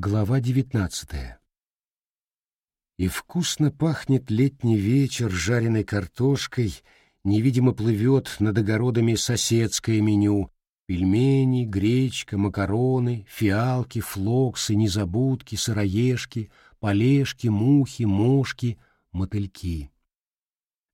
Глава девятнадцатая. И вкусно пахнет летний вечер жареной картошкой, невидимо плывет над огородами соседское меню, пельмени, гречка, макароны, фиалки, флоксы, незабудки, сыроежки, полежки, мухи, мошки, мотыльки.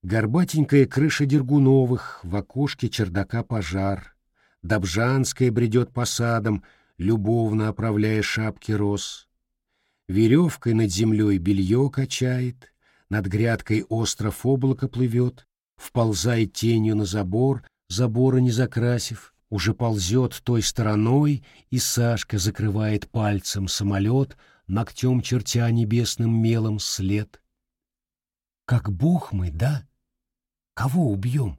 Горбатенькая крыша Дергуновых, в окошке чердака пожар. Добжанская бредет по садам, любовно оправляя шапки роз. Веревкой над землей белье качает, над грядкой остров облака плывет, вползает тенью на забор, забора не закрасив, уже ползет той стороной, и Сашка закрывает пальцем самолет, ногтем чертя небесным мелом след. Как бог мы, да? Кого убьем?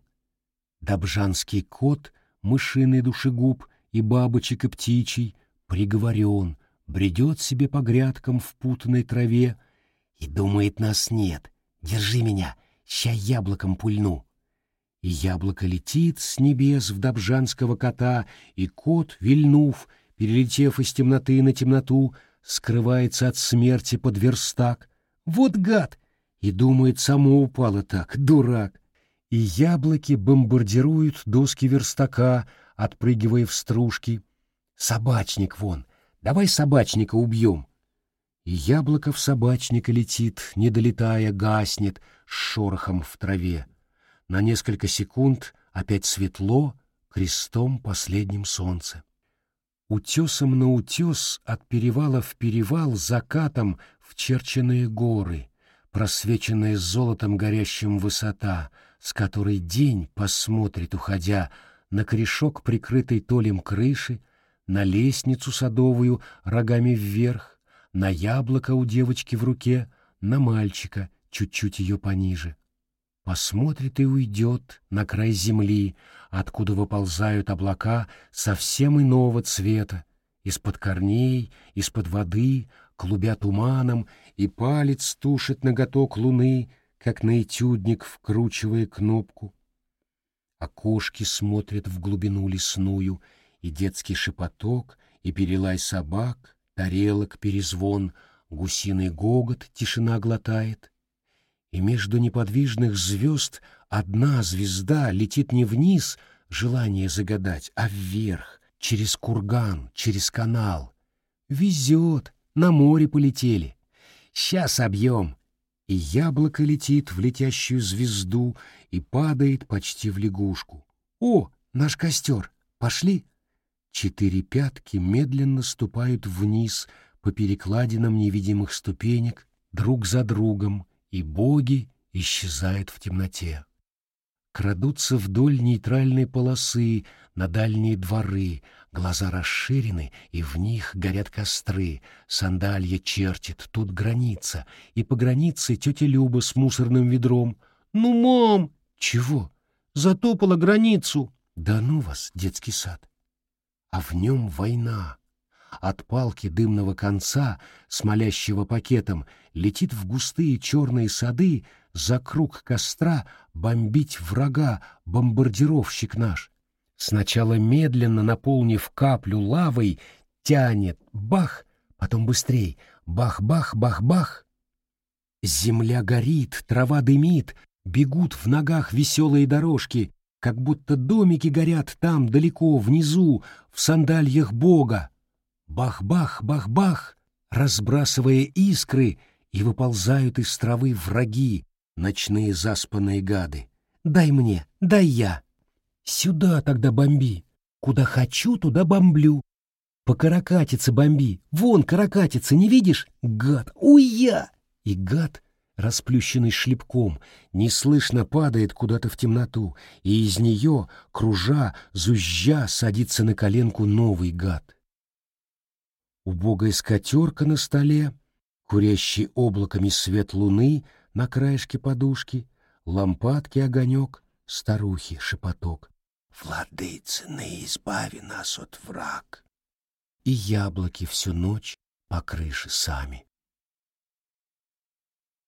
Добжанский кот, мышиный душегуб — и бабочек и птичий, приговорен, бредет себе по грядкам в путанной траве и думает, нас нет, держи меня, ща яблоком пульну. И яблоко летит с небес в добжанского кота, и кот, вильнув, перелетев из темноты на темноту, скрывается от смерти под верстак. Вот гад! И думает, само упало так, дурак. И яблоки бомбардируют доски верстака, отпрыгивая в стружки. «Собачник вон! Давай собачника убьем!» И яблоко в собачника летит, не долетая, гаснет с шорохом в траве. На несколько секунд опять светло, крестом последним солнце. Утесом на утес, от перевала в перевал, закатом в черченные горы, просвеченная золотом горящим высота, с которой день посмотрит, уходя, на корешок прикрытой толем крыши, на лестницу садовую рогами вверх, на яблоко у девочки в руке, на мальчика, чуть-чуть ее пониже. Посмотрит и уйдет на край земли, откуда выползают облака совсем иного цвета, из-под корней, из-под воды, клубя туманом, и палец тушит ноготок луны, как на этюдник вкручивая кнопку. Окошки смотрят в глубину лесную, и детский шепоток, и перелай собак, тарелок перезвон, гусиный гогот тишина глотает. И между неподвижных звезд одна звезда летит не вниз, желание загадать, а вверх, через курган, через канал. Везет, на море полетели. Сейчас объем, и яблоко летит в летящую звезду и падает почти в лягушку. «О, наш костер! Пошли!» Четыре пятки медленно ступают вниз по перекладинам невидимых ступенек друг за другом, и боги исчезают в темноте. Крадутся вдоль нейтральной полосы на дальние дворы, глаза расширены, и в них горят костры, сандалья чертит, тут граница, и по границе тетя Люба с мусорным ведром. «Ну, мам!» «Чего?» «Затопала границу!» «Да ну вас, детский сад!» А в нем война. От палки дымного конца, смолящего пакетом, летит в густые черные сады за круг костра бомбить врага бомбардировщик наш. Сначала медленно наполнив каплю лавой, тянет бах, потом быстрей бах-бах-бах-бах. Земля горит, трава дымит, бегут в ногах веселые дорожки, как будто домики горят там далеко внизу, в сандальях Бога. Бах-бах-бах-бах, разбрасывая искры, и выползают из травы враги, ночные заспанные гады. Дай мне, дай я. Сюда тогда бомби. Куда хочу, туда бомблю. По каракатице бомби. Вон каракатица, не видишь? Гад, уя! И гад, расплющенный шлепком, неслышно падает куда-то в темноту, и из нее, кружа, зужжа, садится на коленку новый гад. Убогая скатерка на столе, курящий облаками свет луны на краешке подушки, лампадки огонек, старухи шепоток. «Владыцыны, избави нас от враг!» И яблоки всю ночь по крыше сами.